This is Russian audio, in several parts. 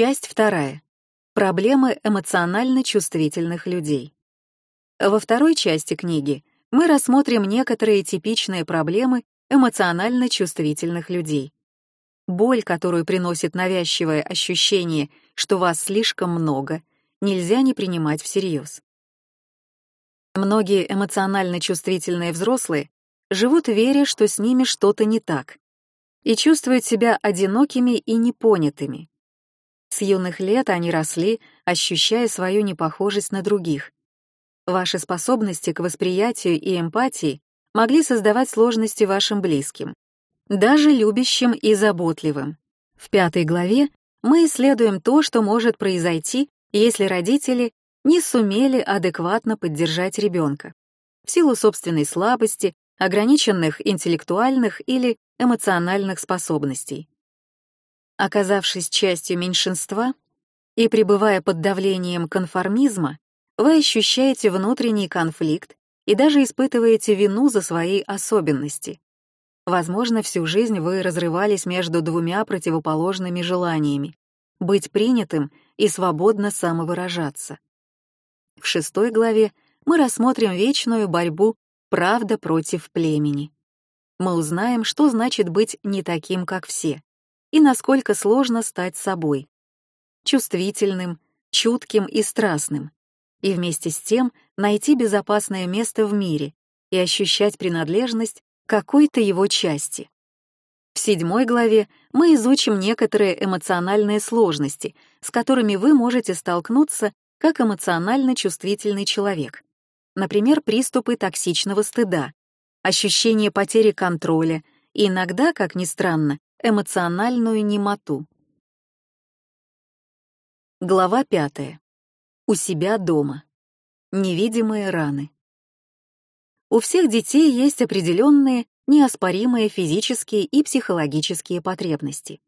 Часть вторая. Проблемы эмоционально чувствительных людей. Во второй части книги мы рассмотрим некоторые типичные проблемы эмоционально чувствительных людей. Боль, которую приносит навязчивое ощущение, что вас слишком много, нельзя не принимать всерьез. Многие эмоционально чувствительные взрослые живут веря, что с ними что-то не так, и чувствуют себя одинокими и непонятыми. С юных лет они росли, ощущая свою непохожесть на других. Ваши способности к восприятию и эмпатии могли создавать сложности вашим близким, даже любящим и заботливым. В пятой главе мы исследуем то, что может произойти, если родители не сумели адекватно поддержать ребенка в силу собственной слабости, ограниченных интеллектуальных или эмоциональных способностей. Оказавшись частью меньшинства и пребывая под давлением конформизма, вы ощущаете внутренний конфликт и даже испытываете вину за свои особенности. Возможно, всю жизнь вы разрывались между двумя противоположными желаниями — быть принятым и свободно самовыражаться. В шестой главе мы рассмотрим вечную борьбу «правда против племени». Мы узнаем, что значит быть не таким, как все, и насколько сложно стать собой, чувствительным, чутким и страстным, и вместе с тем найти безопасное место в мире и ощущать принадлежность какой-то его части. В седьмой главе мы изучим некоторые эмоциональные сложности, с которыми вы можете столкнуться как эмоционально чувствительный человек. Например, приступы токсичного стыда, ощущение потери контроля и иногда, как ни странно, эмоциональную немоту. Глава пятая. У себя дома. Невидимые раны. У всех детей есть определенные, неоспоримые физические и психологические потребности.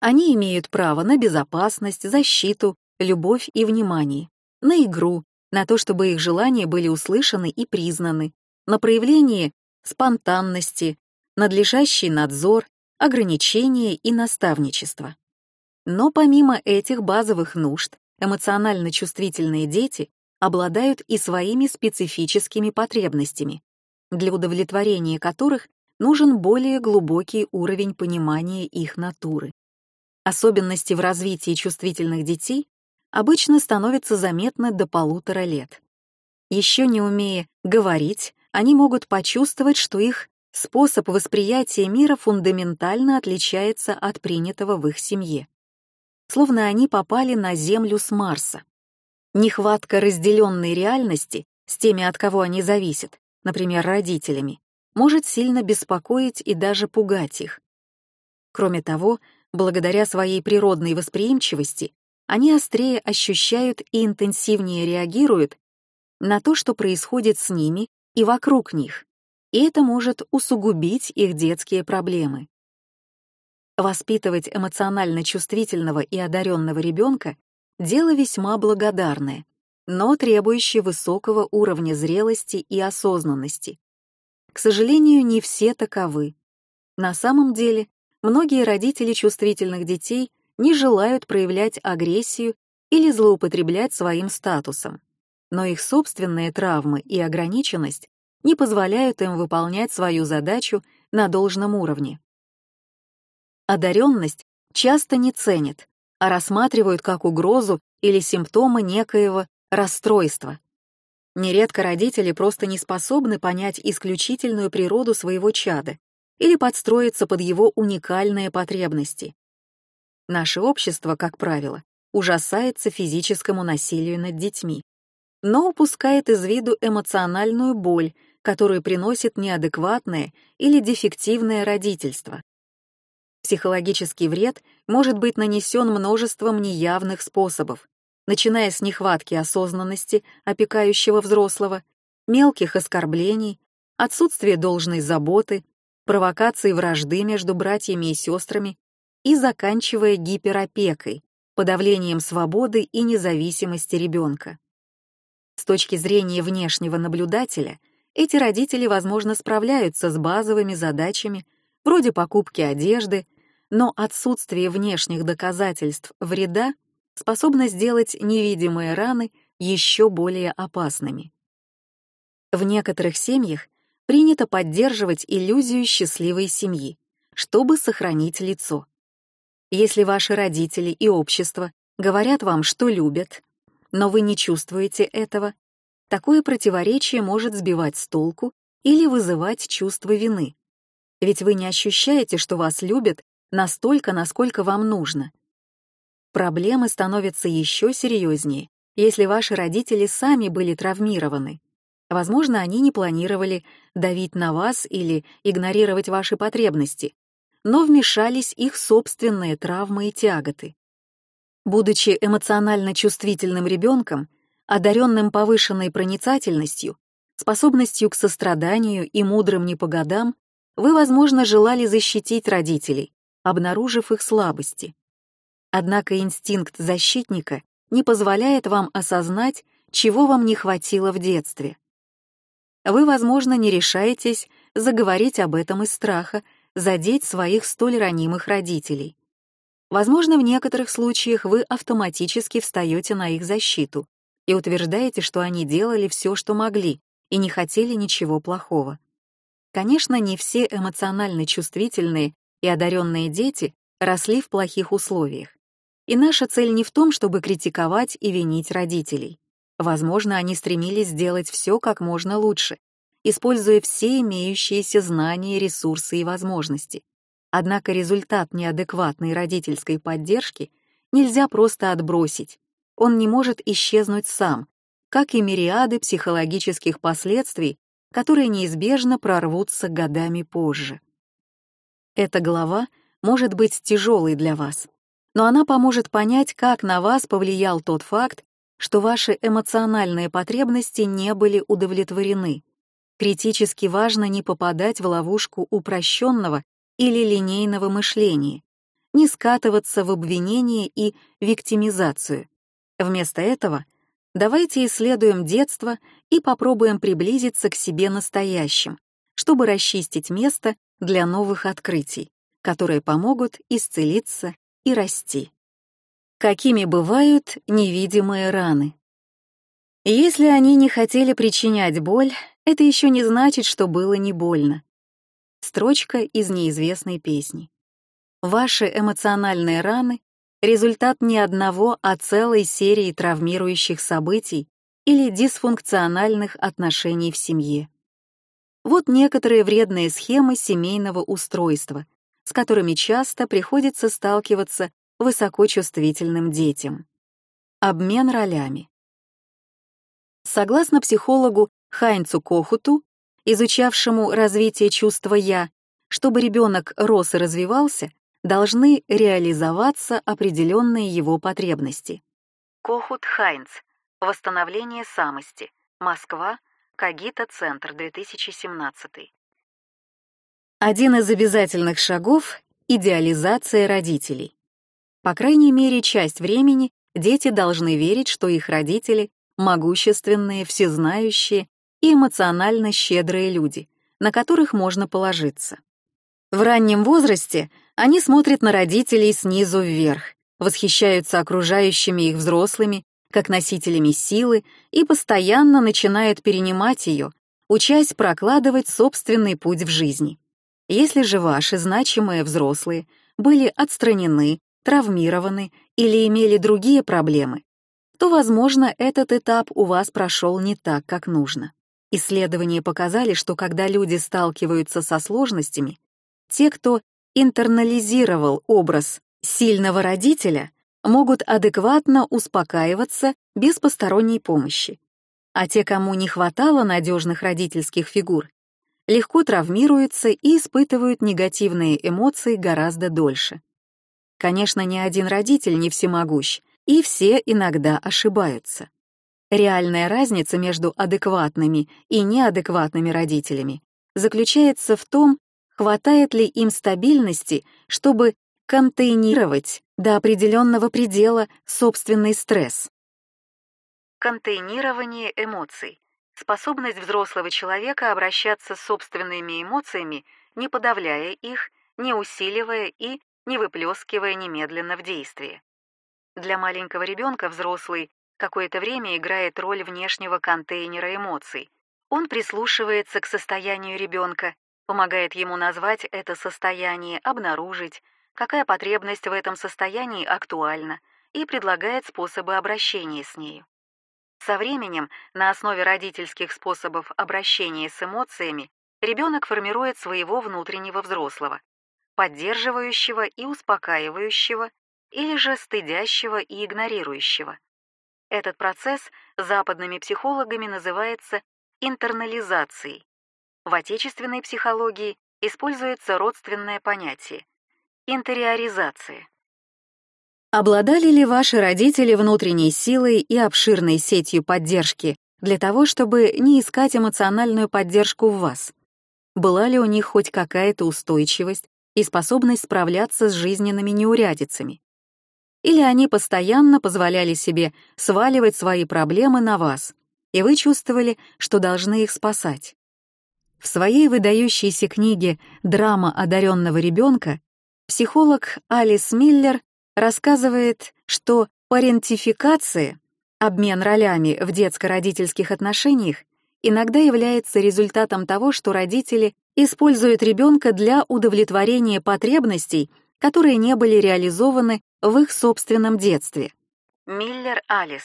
Они имеют право на безопасность, защиту, любовь и внимание, на игру, на то, чтобы их желания были услышаны и признаны, на проявление спонтанности, надлежащий надзор, ограничения и наставничество. Но помимо этих базовых нужд, эмоционально чувствительные дети обладают и своими специфическими потребностями, для удовлетворения которых нужен более глубокий уровень понимания их натуры. Особенности в развитии чувствительных детей обычно становятся заметны до полутора лет. Еще не умея говорить, они могут почувствовать, что их способ восприятия мира фундаментально отличается от принятого в их семье. Словно они попали на Землю с Марса. Нехватка разделенной реальности с теми, от кого они зависят, например, родителями, может сильно беспокоить и даже пугать их. Кроме того, благодаря своей природной восприимчивости, они острее ощущают и интенсивнее реагируют на то, что происходит с ними и вокруг них, и это может усугубить их детские проблемы. Воспитывать эмоционально чувствительного и одаренного ребенка Дело весьма благодарное, но требующее высокого уровня зрелости и осознанности. К сожалению, не все таковы. На самом деле, многие родители чувствительных детей не желают проявлять агрессию или злоупотреблять своим статусом, но их собственные травмы и ограниченность не позволяют им выполнять свою задачу на должном уровне. Одаренность часто не ценят, а рассматривают как угрозу или симптомы некоего расстройства. Нередко родители просто не способны понять исключительную природу своего чада или подстроиться под его уникальные потребности. Наше общество, как правило, ужасается физическому насилию над детьми, но упускает из виду эмоциональную боль, которую приносит неадекватное или дефективное родительство. Психологический вред может быть нанесен множеством неявных способов, начиная с нехватки осознанности опекающего взрослого, мелких оскорблений, отсутствия должной заботы, провокации вражды между братьями и сестрами и заканчивая гиперопекой, подавлением свободы и независимости ребенка. С точки зрения внешнего наблюдателя, эти родители, возможно, справляются с базовыми задачами вроде покупки одежды, но отсутствие внешних доказательств вреда способно сделать невидимые раны еще более опасными. В некоторых семьях принято поддерживать иллюзию счастливой семьи, чтобы сохранить лицо. Если ваши родители и общество говорят вам, что любят, но вы не чувствуете этого, такое противоречие может сбивать с толку или вызывать чувство вины. Ведь вы не ощущаете, что вас любят настолько, насколько вам нужно. Проблемы становятся еще серьезнее, если ваши родители сами были травмированы. Возможно, они не планировали давить на вас или игнорировать ваши потребности, но вмешались их собственные травмы и тяготы. Будучи эмоционально чувствительным ребенком, одаренным повышенной проницательностью, способностью к состраданию и мудрым не по годам, вы, возможно, желали защитить родителей, обнаружив их слабости. Однако инстинкт защитника не позволяет вам осознать, чего вам не хватило в детстве. Вы, возможно, не решаетесь заговорить об этом из страха, задеть своих столь ранимых родителей. Возможно, в некоторых случаях вы автоматически встаете на их защиту и утверждаете, что они делали все, что могли, и не хотели ничего плохого. Конечно, не все эмоционально чувствительные и одаренные дети росли в плохих условиях. И наша цель не в том, чтобы критиковать и винить родителей. Возможно, они стремились сделать все как можно лучше, используя все имеющиеся знания, ресурсы и возможности. Однако результат неадекватной родительской поддержки нельзя просто отбросить. Он не может исчезнуть сам, как и мириады психологических последствий, которые неизбежно прорвутся годами позже. Эта глава может быть тяжелой для вас, но она поможет понять, как на вас повлиял тот факт, что ваши эмоциональные потребности не были удовлетворены. Критически важно не попадать в ловушку упрощенного или линейного мышления, не скатываться в обвинение и виктимизацию. Вместо этого давайте исследуем детство и попробуем приблизиться к себе настоящим, чтобы расчистить место для новых открытий, которые помогут исцелиться и расти. Какими бывают невидимые раны? Если они не хотели причинять боль, это еще не значит, что было не больно. Строчка из неизвестной песни. Ваши эмоциональные раны — результат не одного, а целой серии травмирующих событий или дисфункциональных отношений в семье. Вот некоторые вредные схемы семейного устройства, с которыми часто приходится сталкиваться высокочувствительным детям. Обмен ролями. Согласно психологу Хайнцу Кохуту, изучавшему развитие чувства «я», чтобы ребенок рос и развивался, должны реализоваться определенные его потребности. Кохут Хайнц. Восстановление самости. Москва. Кагита-центр, 2017. Один из обязательных шагов — идеализация родителей. По крайней мере, часть времени дети должны верить, что их родители — могущественные, всезнающие и эмоционально щедрые люди, на которых можно положиться. В раннем возрасте они смотрят на родителей снизу вверх, восхищаются окружающими их взрослыми как носителями силы и постоянно начинают перенимать ее, учась прокладывать собственный путь в жизни. Если же ваши значимые взрослые были отстранены, травмированы или имели другие проблемы, то, возможно, этот этап у вас прошел не так, как нужно. Исследования показали, что когда люди сталкиваются со сложностями, те, кто интернализировал образ сильного родителя, могут адекватно успокаиваться без посторонней помощи. А те, кому не хватало надежных родительских фигур, легко травмируются и испытывают негативные эмоции гораздо дольше. Конечно, ни один родитель не всемогущ, и все иногда ошибаются. Реальная разница между адекватными и неадекватными родителями заключается в том, хватает ли им стабильности, чтобы контейнировать до определенного предела собственный стресс. Контейнирование эмоций — способность взрослого человека обращаться с собственными эмоциями, не подавляя их, не усиливая и не выплескивая немедленно в действие. Для маленького ребенка взрослый какое-то время играет роль внешнего контейнера эмоций. Он прислушивается к состоянию ребенка, помогает ему назвать это состояние, обнаружить, какая потребность в этом состоянии актуальна, и предлагает способы обращения с нею. Со временем, на основе родительских способов обращения с эмоциями, ребенок формирует своего внутреннего взрослого, поддерживающего и успокаивающего, или же стыдящего и игнорирующего. Этот процесс западными психологами называется интернализацией. В отечественной психологии используется родственное понятие — интериоризация. Обладали ли ваши родители внутренней силой и обширной сетью поддержки для того, чтобы не искать эмоциональную поддержку в вас? Была ли у них хоть какая-то устойчивость и способность справляться с жизненными неурядицами? Или они постоянно позволяли себе сваливать свои проблемы на вас, и вы чувствовали, что должны их спасать? В своей выдающейся книге «Драма одаренного ребенка» психолог Алис Миллер рассказывает, что парентификация, обмен ролями в детско-родительских отношениях, иногда является результатом того, что родители используют ребенка для удовлетворения потребностей, которые не были реализованы в их собственном детстве. Миллер Алис.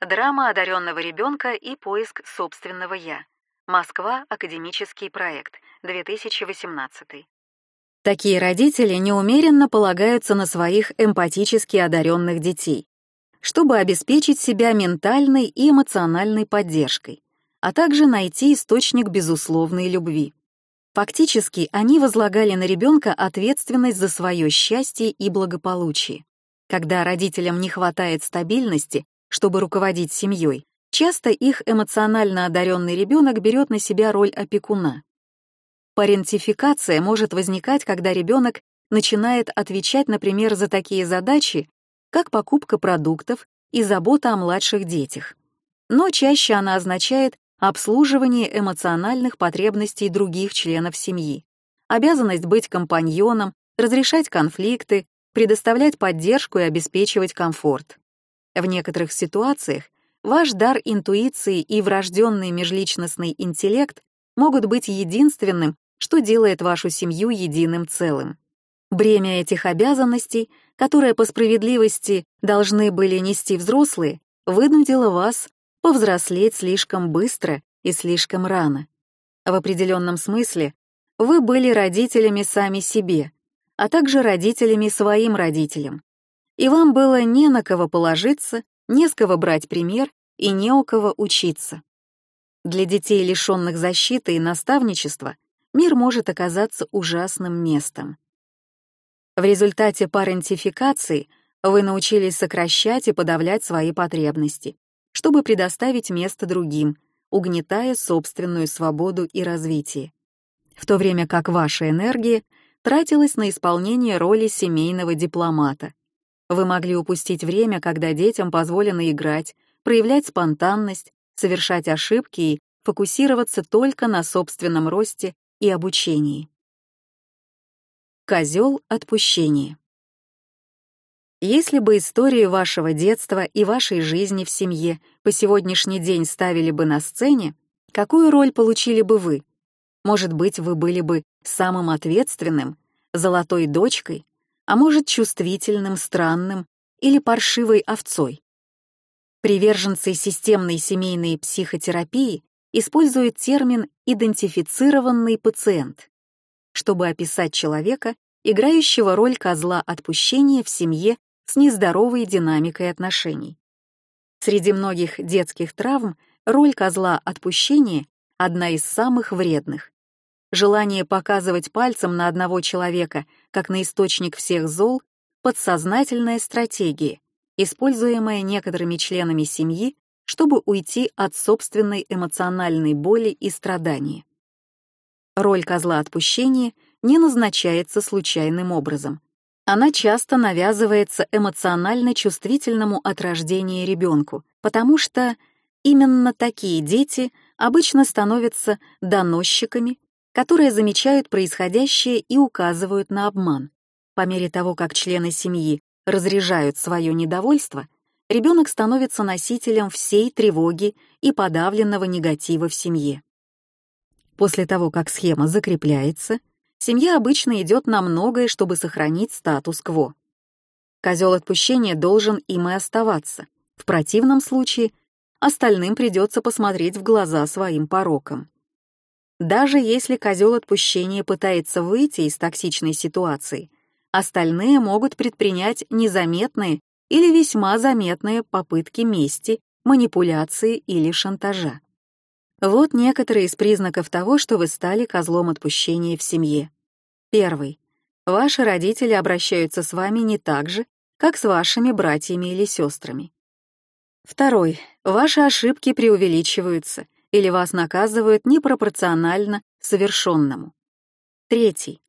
Драма одаренного ребенка и поиск собственного «я». Москва. Академический проект. 2018. Такие родители неумеренно полагаются на своих эмпатически одаренных детей, чтобы обеспечить себя ментальной и эмоциональной поддержкой, а также найти источник безусловной любви. Фактически, они возлагали на ребенка ответственность за свое счастье и благополучие. Когда родителям не хватает стабильности, чтобы руководить семьей, часто их эмоционально одаренный ребенок берет на себя роль опекуна. Парентификация может возникать, когда ребенок начинает отвечать, например, за такие задачи, как покупка продуктов и забота о младших детях. Но чаще она означает обслуживание эмоциональных потребностей других членов семьи, обязанность быть компаньоном, разрешать конфликты, предоставлять поддержку и обеспечивать комфорт. В некоторых ситуациях ваш дар интуиции и врожденный межличностный интеллект могут быть единственным, что делает вашу семью единым целым. Бремя этих обязанностей, которые по справедливости должны были нести взрослые, вынудило вас повзрослеть слишком быстро и слишком рано. В определенном смысле вы были родителями сами себе, а также родителями своим родителям. И вам было не на кого положиться, не с кого брать пример и не у кого учиться. Для детей, лишенных защиты и наставничества, мир может оказаться ужасным местом. В результате парентификации вы научились сокращать и подавлять свои потребности, чтобы предоставить место другим, угнетая собственную свободу и развитие. В то время как ваша энергия тратилась на исполнение роли семейного дипломата. Вы могли упустить время, когда детям позволено играть, проявлять спонтанность, совершать ошибки и фокусироваться только на собственном росте и обучении. Козел отпущения. Если бы историю вашего детства и вашей жизни в семье по сегодняшний день ставили бы на сцене, какую роль получили бы вы? Может быть, вы были бы самым ответственным, золотой дочкой, а может, чувствительным, странным или паршивой овцой. Приверженцы системной семейной психотерапии использует термин «идентифицированный пациент», чтобы описать человека, играющего роль козла отпущения в семье с нездоровой динамикой отношений. Среди многих детских травм роль козла отпущения — одна из самых вредных. Желание показывать пальцем на одного человека, как на источник всех зол — подсознательная стратегия, используемая некоторыми членами семьи чтобы уйти от собственной эмоциональной боли и страдания. Роль козла отпущения не назначается случайным образом. Она часто навязывается эмоционально чувствительному от рождения ребенку, потому что именно такие дети обычно становятся доносчиками, которые замечают происходящее и указывают на обман. По мере того, как члены семьи разряжают свое недовольство, ребенок становится носителем всей тревоги и подавленного негатива в семье. После того, как схема закрепляется, семья обычно идет на многое, чтобы сохранить статус-кво. Козел отпущения должен им и оставаться. В противном случае остальным придется посмотреть в глаза своим порокам. Даже если козел отпущения пытается выйти из токсичной ситуации, остальные могут предпринять незаметные или весьма заметные попытки мести, манипуляции или шантажа. Вот некоторые из признаков того, что вы стали козлом отпущения в семье. Первый. Ваши родители обращаются с вами не так же, как с вашими братьями или сестрами. Второй. Ваши ошибки преувеличиваются или вас наказывают непропорционально совершенному. Третий.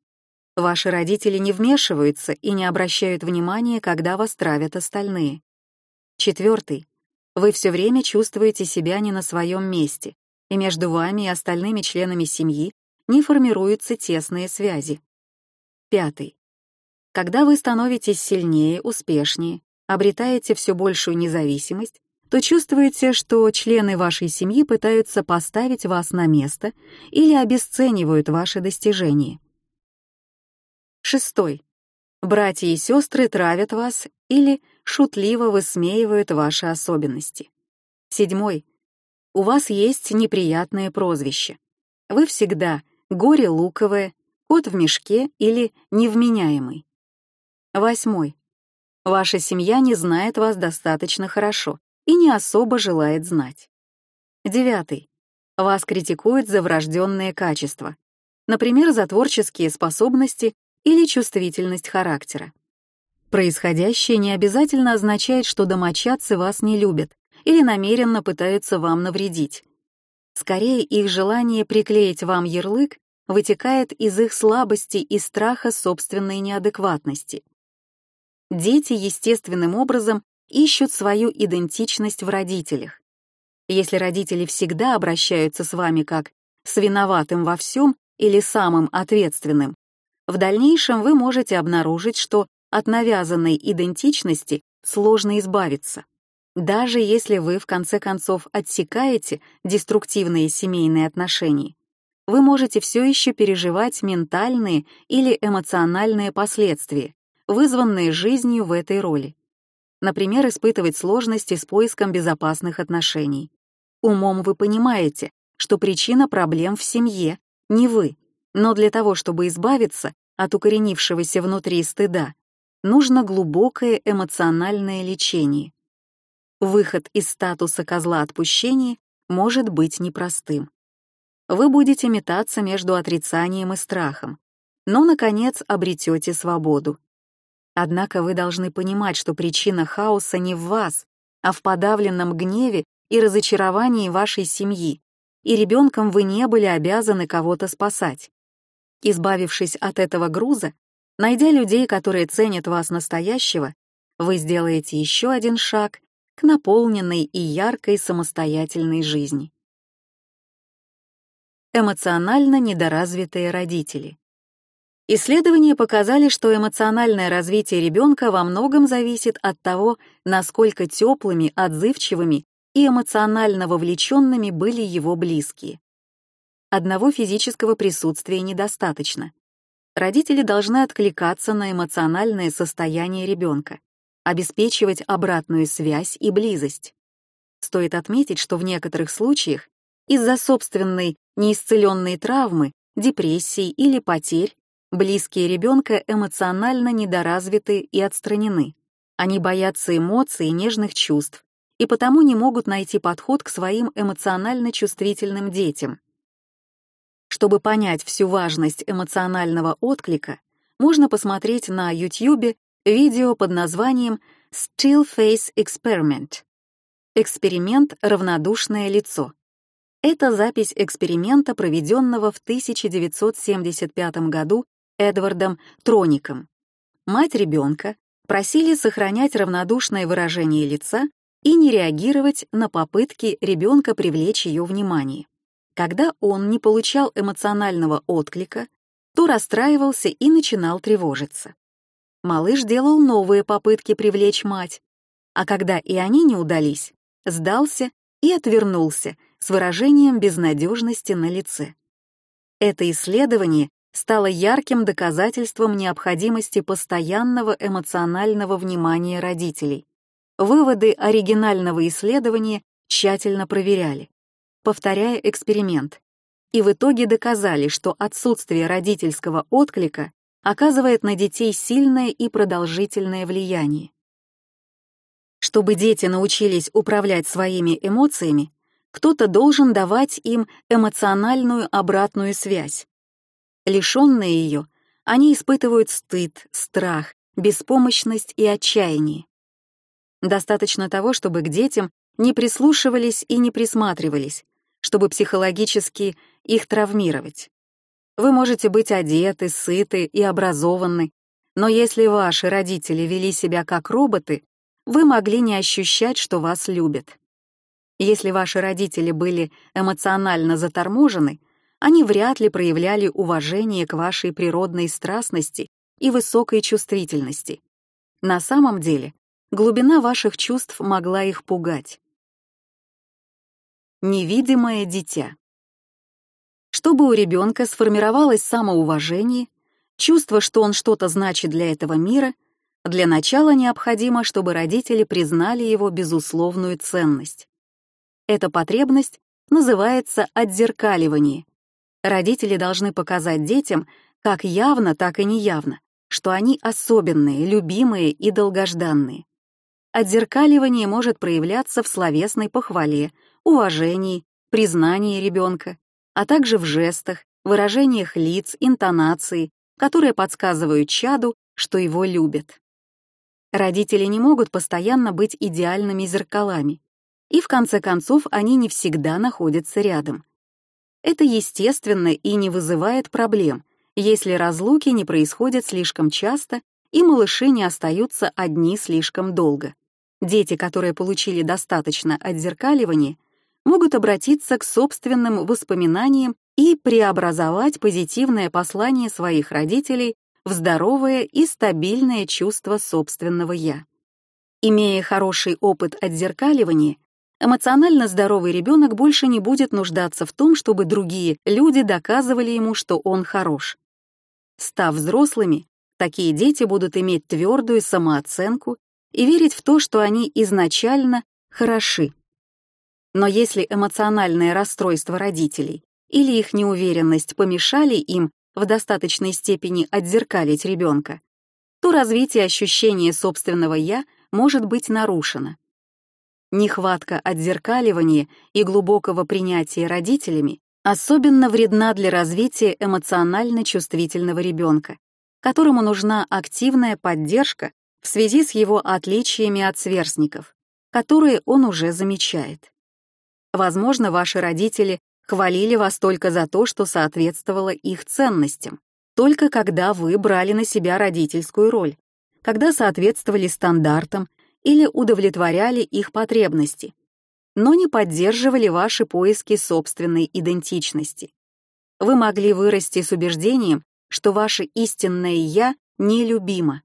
Ваши родители не вмешиваются и не обращают внимания, когда вас травят остальные. Четвертый. Вы все время чувствуете себя не на своем месте, и между вами и остальными членами семьи не формируются тесные связи. Пятый. Когда вы становитесь сильнее, успешнее, обретаете все большую независимость, то чувствуете, что члены вашей семьи пытаются поставить вас на место или обесценивают ваши достижения. Шестой. Братья и сестры травят вас или шутливо высмеивают ваши особенности. Седьмой. У вас есть неприятное прозвище. Вы всегда горе луковое, кот в мешке или невменяемый. Восьмой. Ваша семья не знает вас достаточно хорошо и не особо желает знать. Девятый. Вас критикуют за врожденные качества, например, за творческие способности или чувствительность характера. Происходящее не обязательно означает, что домочадцы вас не любят или намеренно пытаются вам навредить. Скорее, их желание приклеить вам ярлык вытекает из их слабости и страха собственной неадекватности. Дети естественным образом ищут свою идентичность в родителях. Если родители всегда обращаются с вами как с виноватым во всем или самым ответственным, в дальнейшем вы можете обнаружить, что от навязанной идентичности сложно избавиться. Даже если вы в конце концов отсекаете деструктивные семейные отношения, вы можете все еще переживать ментальные или эмоциональные последствия, вызванные жизнью в этой роли. Например, испытывать сложности с поиском безопасных отношений. Умом вы понимаете, что причина проблем в семье, не вы, но для того, чтобы избавиться от укоренившегося внутри стыда, нужно глубокое эмоциональное лечение. Выход из статуса козла отпущения может быть непростым. Вы будете метаться между отрицанием и страхом, но, наконец, обретете свободу. Однако вы должны понимать, что причина хаоса не в вас, а в подавленном гневе и разочаровании вашей семьи, и ребенком вы не были обязаны кого-то спасать. Избавившись от этого груза, найдя людей, которые ценят вас настоящего, вы сделаете еще один шаг к наполненной и яркой самостоятельной жизни. Эмоционально недоразвитые родители. Исследования показали, что эмоциональное развитие ребенка во многом зависит от того, насколько теплыми, отзывчивыми и эмоционально вовлеченными были его близкие. Одного физического присутствия недостаточно. Родители должны откликаться на эмоциональное состояние ребенка, обеспечивать обратную связь и близость. Стоит отметить, что в некоторых случаях из-за собственной неисцеленной травмы, депрессии или потерь близкие ребенка эмоционально недоразвиты и отстранены. Они боятся эмоций и нежных чувств и потому не могут найти подход к своим эмоционально чувствительным детям. Чтобы понять всю важность эмоционального отклика, можно посмотреть на YouTube видео под названием Still Face Experiment — эксперимент «Равнодушное лицо». Это запись эксперимента, проведенного в 1975 году Эдвардом Троником. Мать ребенка просили сохранять равнодушное выражение лица и не реагировать на попытки ребенка привлечь ее внимание. Когда он не получал эмоционального отклика, то расстраивался и начинал тревожиться. малыш делал новые попытки привлечь мать, а когда и они не удались, сдался и отвернулся с выражением безнадежности на лице. Это исследование стало ярким доказательством необходимости постоянного эмоционального внимания родителей. Выводы оригинального исследования тщательно проверяли, повторяя эксперимент, и в итоге доказали, что отсутствие родительского отклика оказывает на детей сильное и продолжительное влияние. Чтобы дети научились управлять своими эмоциями, кто-то должен давать им эмоциональную обратную связь. Лишенные ее, они испытывают стыд, страх, беспомощность и отчаяние. Достаточно того, чтобы к детям не прислушивались и не присматривались, чтобы психологически их травмировать. Вы можете быть одеты, сыты и образованы, но если ваши родители вели себя как роботы, вы могли не ощущать, что вас любят. Если ваши родители были эмоционально заторможены, они вряд ли проявляли уважение к вашей природной страстности и высокой чувствительности. На самом деле, глубина ваших чувств могла их пугать. Невидимое дитя. Чтобы у ребенка сформировалось самоуважение, чувство, что он что-то значит для этого мира, для начала необходимо, чтобы родители признали его безусловную ценность. Эта потребность называется отзеркаливание. Родители должны показать детям, как явно, так и неявно, что они особенные, любимые и долгожданные. Отзеркаливание может проявляться в словесной похвале, уважении, признании ребенка, а также в жестах, выражениях лиц, интонации, которые подсказывают чаду, что его любят. Родители не могут постоянно быть идеальными зеркалами, и в конце концов они не всегда находятся рядом. Это естественно и не вызывает проблем, если разлуки не происходят слишком часто и малыши не остаются одни слишком долго. Дети, которые получили достаточно отзеркаливания, могут обратиться к собственным воспоминаниям и преобразовать позитивное послание своих родителей в здоровое и стабильное чувство собственного «я». Имея хороший опыт отзеркаливания, Эмоционально здоровый ребенок больше не будет нуждаться в том, чтобы другие люди доказывали ему, что он хорош. Став взрослыми, такие дети будут иметь твердую самооценку и верить в то, что они изначально хороши. Но если эмоциональное расстройство родителей или их неуверенность помешали им в достаточной степени отзеркалить ребенка, то развитие ощущения собственного «я» может быть нарушено. Нехватка отзеркаливания и глубокого принятия родителями особенно вредна для развития эмоционально чувствительного ребенка, которому нужна активная поддержка в связи с его отличиями от сверстников, которые он уже замечает. Возможно, ваши родители хвалили вас только за то, что соответствовало их ценностям, только когда вы брали на себя родительскую роль, когда соответствовали стандартам или удовлетворяли их потребности, но не поддерживали ваши поиски собственной идентичности. Вы могли вырасти с убеждением, что ваше истинное «я» нелюбимо.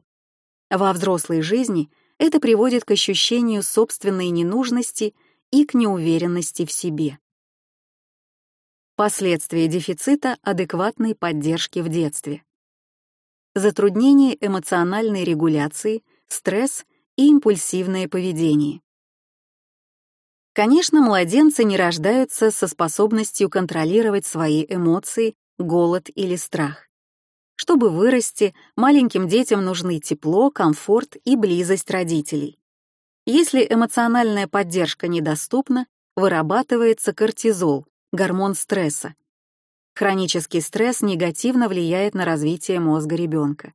Во взрослой жизни это приводит к ощущению собственной ненужности и к неуверенности в себе. Последствия дефицита адекватной поддержки в детстве. Затруднение эмоциональной регуляции, стресс и импульсивное поведение. Конечно, младенцы не рождаются со способностью контролировать свои эмоции, голод или страх. Чтобы вырасти, маленьким детям нужны тепло, комфорт и близость родителей. Если эмоциональная поддержка недоступна, вырабатывается кортизол, гормон стресса. Хронический стресс негативно влияет на развитие мозга ребенка.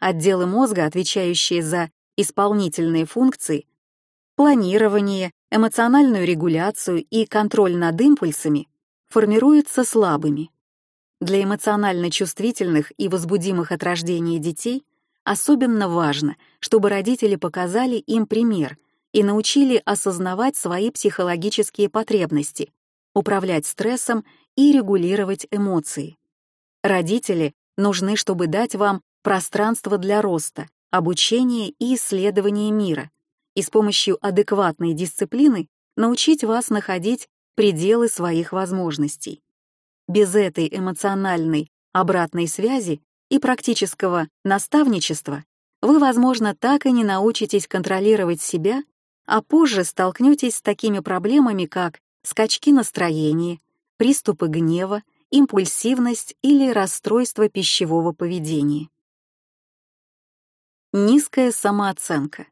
Отделы мозга, отвечающие за исполнительные функции, планирование, эмоциональную регуляцию и контроль над импульсами формируются слабыми. Для эмоционально чувствительных и возбудимых от рождения детей особенно важно, чтобы родители показали им пример и научили осознавать свои психологические потребности, управлять стрессом и регулировать эмоции. Родители нужны, чтобы дать вам пространство для роста, обучение и исследование мира и с помощью адекватной дисциплины научить вас находить пределы своих возможностей. Без этой эмоциональной обратной связи и практического наставничества вы, возможно, так и не научитесь контролировать себя, а позже столкнетесь с такими проблемами, как скачки настроения, приступы гнева, импульсивность или расстройство пищевого поведения. Низкая самооценка.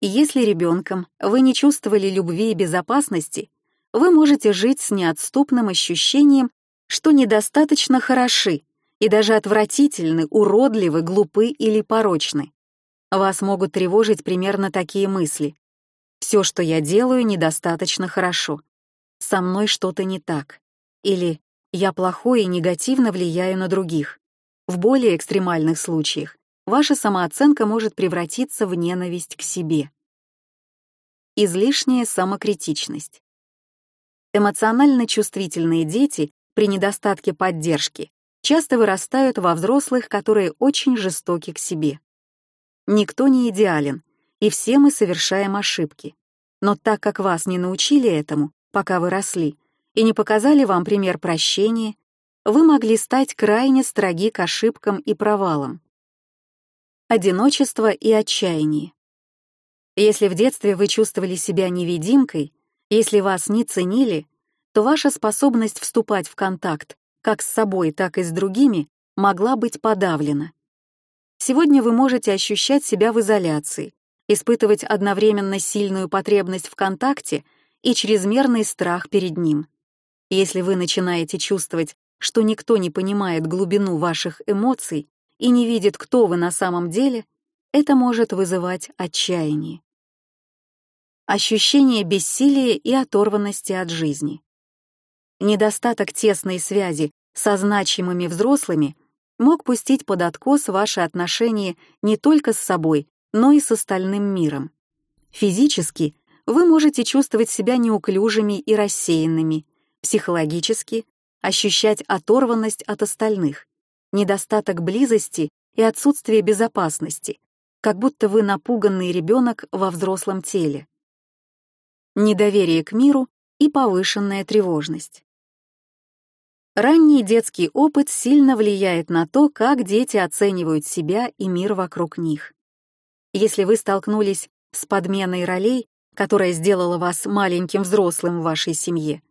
Если ребенком вы не чувствовали любви и безопасности, вы можете жить с неотступным ощущением, что недостаточно хороши и даже отвратительны, уродливы, глупы или порочны. Вас могут тревожить примерно такие мысли. «Все, что я делаю, недостаточно хорошо. Со мной что-то не так». Или «Я плохой и негативно влияю на других». В более экстремальных случаях ваша самооценка может превратиться в ненависть к себе. Излишняя самокритичность. Эмоционально чувствительные дети при недостатке поддержки часто вырастают во взрослых, которые очень жестоки к себе. Никто не идеален, и все мы совершаем ошибки. Но так как вас не научили этому, пока вы росли, и не показали вам пример прощения, вы могли стать крайне строги к ошибкам и провалам. Одиночество и отчаяние. Если в детстве вы чувствовали себя невидимкой, если вас не ценили, то ваша способность вступать в контакт как с собой, так и с другими могла быть подавлена. Сегодня вы можете ощущать себя в изоляции, испытывать одновременно сильную потребность в контакте и чрезмерный страх перед ним. Если вы начинаете чувствовать, что никто не понимает глубину ваших эмоций и не видит, кто вы на самом деле, это может вызывать отчаяние. Ощущение бессилия и оторванности от жизни. Недостаток тесной связи со значимыми взрослыми мог пустить под откос ваши отношения не только с собой, но и с остальным миром. Физически вы можете чувствовать себя неуклюжими и рассеянными, психологически ощущать оторванность от остальных, недостаток близости и отсутствие безопасности, как будто вы напуганный ребенок во взрослом теле. Недоверие к миру и повышенная тревожность. Ранний детский опыт сильно влияет на то, как дети оценивают себя и мир вокруг них. Если вы столкнулись с подменой ролей, которая сделала вас маленьким взрослым в вашей семье,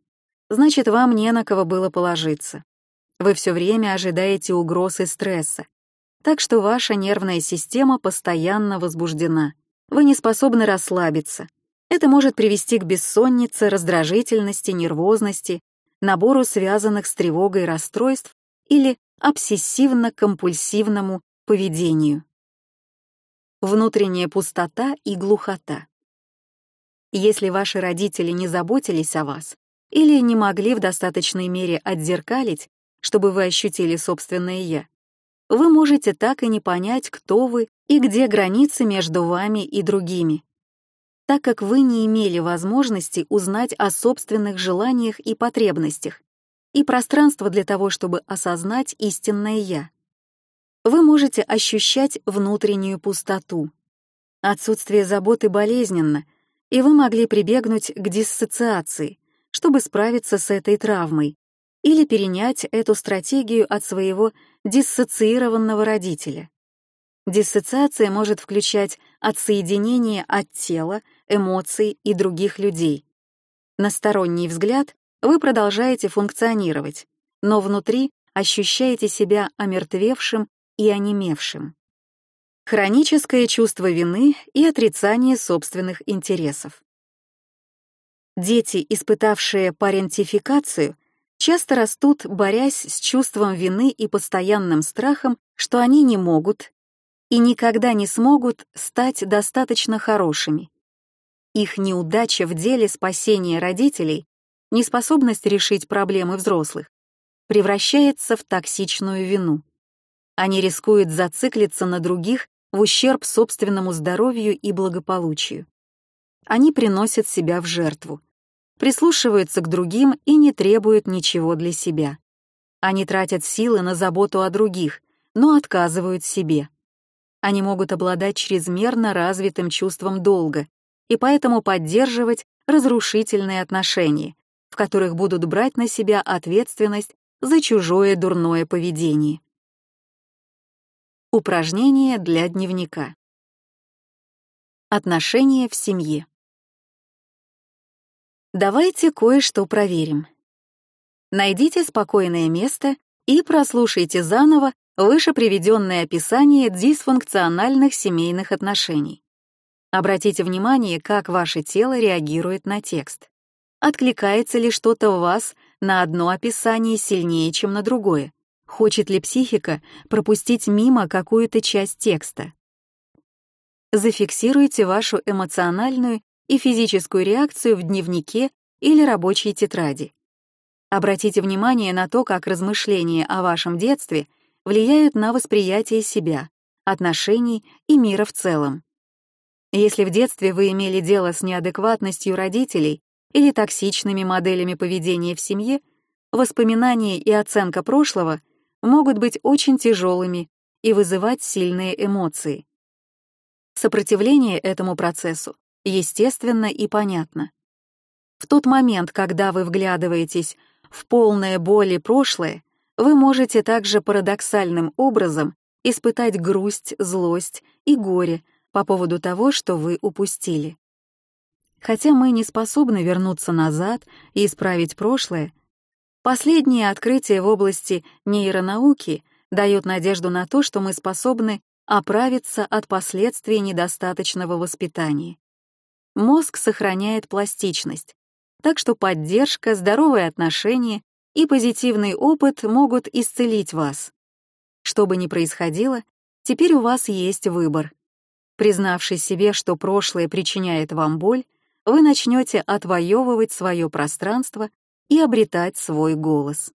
значит, вам не на кого было положиться. Вы все время ожидаете угроз и стресса, так что ваша нервная система постоянно возбуждена. Вы не способны расслабиться. Это может привести к бессоннице, раздражительности, нервозности, набору связанных с тревогой расстройств или обсессивно-компульсивному поведению. Внутренняя пустота и глухота. Если ваши родители не заботились о вас или не могли в достаточной мере отзеркалить, чтобы вы ощутили собственное «я», вы можете так и не понять, кто вы и где границы между вами и другими так как вы не имели возможности узнать о собственных желаниях и потребностях и пространства для того, чтобы осознать истинное «я». Вы можете ощущать внутреннюю пустоту. Отсутствие заботы болезненно, и вы могли прибегнуть к диссоциации, чтобы справиться с этой травмой, или перенять эту стратегию от своего диссоциированного родителя. Диссоциация может включать отсоединение от тела, эмоций и других людей. На сторонний взгляд вы продолжаете функционировать, но внутри ощущаете себя омертвевшим и онемевшим. Хроническое чувство вины и отрицание собственных интересов. Дети, испытавшие парентификацию, часто растут, борясь с чувством вины и постоянным страхом, что они не могут и никогда не смогут стать достаточно хорошими. Их неудача в деле спасения родителей, неспособность решить проблемы взрослых, превращается в токсичную вину. Они рискуют зациклиться на других в ущерб собственному здоровью и благополучию. Они приносят себя в жертву, прислушиваются к другим и не требуют ничего для себя. Они тратят силы на заботу о других, но отказывают себе. Они могут обладать чрезмерно развитым чувством долга и поэтому поддерживать разрушительные отношения, в которых будут брать на себя ответственность за чужое дурное поведение. Упражнение для дневника. Отношения в семье. Давайте кое-что проверим. Найдите спокойное место и прослушайте заново выше приведенное описание дисфункциональных семейных отношений. Обратите внимание, как ваше тело реагирует на текст. Откликается ли что-то в вас на одно описание сильнее, чем на другое? Хочет ли психика пропустить мимо какую-то часть текста? Зафиксируйте вашу эмоциональную и физическую реакцию в дневнике или рабочей тетради. Обратите внимание на то, как размышления о вашем детстве влияют на восприятие себя, отношений и мира в целом. Если в детстве вы имели дело с неадекватностью родителей или токсичными моделями поведения в семье, воспоминания и оценка прошлого могут быть очень тяжелыми и вызывать сильные эмоции. Сопротивление этому процессу естественно и понятно. В тот момент, когда вы вглядываетесь в полное боли прошлое, вы можете также парадоксальным образом испытать грусть, злость и горе по поводу того, что вы упустили. Хотя мы не способны вернуться назад и исправить прошлое, последнее открытие в области нейронауки дает надежду на то, что мы способны оправиться от последствий недостаточного воспитания. Мозг сохраняет пластичность, так что поддержка, здоровые отношения и позитивный опыт могут исцелить вас. Что бы ни происходило, теперь у вас есть выбор Признавшись себе, что прошлое причиняет вам боль, вы начнете отвоевывать свое пространство и обретать свой голос.